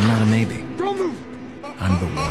I'm not a maybe. Don't move! I'm the one.